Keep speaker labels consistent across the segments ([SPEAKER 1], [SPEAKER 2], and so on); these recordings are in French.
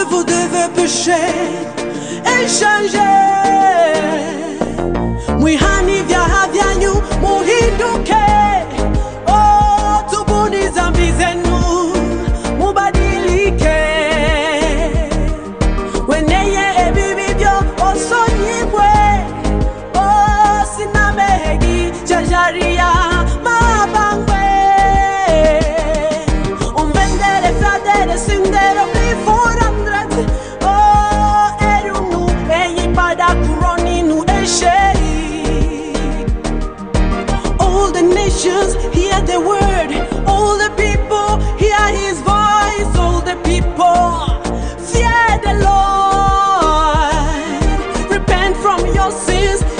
[SPEAKER 1] le veau devait et changer. Mwi hani vya havyanyu muhinduke, oh tubuni zambi zenu mubadilike, weneye ebibibyo osoye oh, from your sins.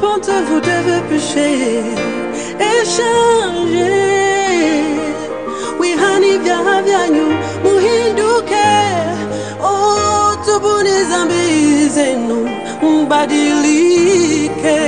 [SPEAKER 1] pente vous devez pêcher et changer. Oui, hani vya vyanyu muhinduke, oh tubuni zambi zenu mbadilike.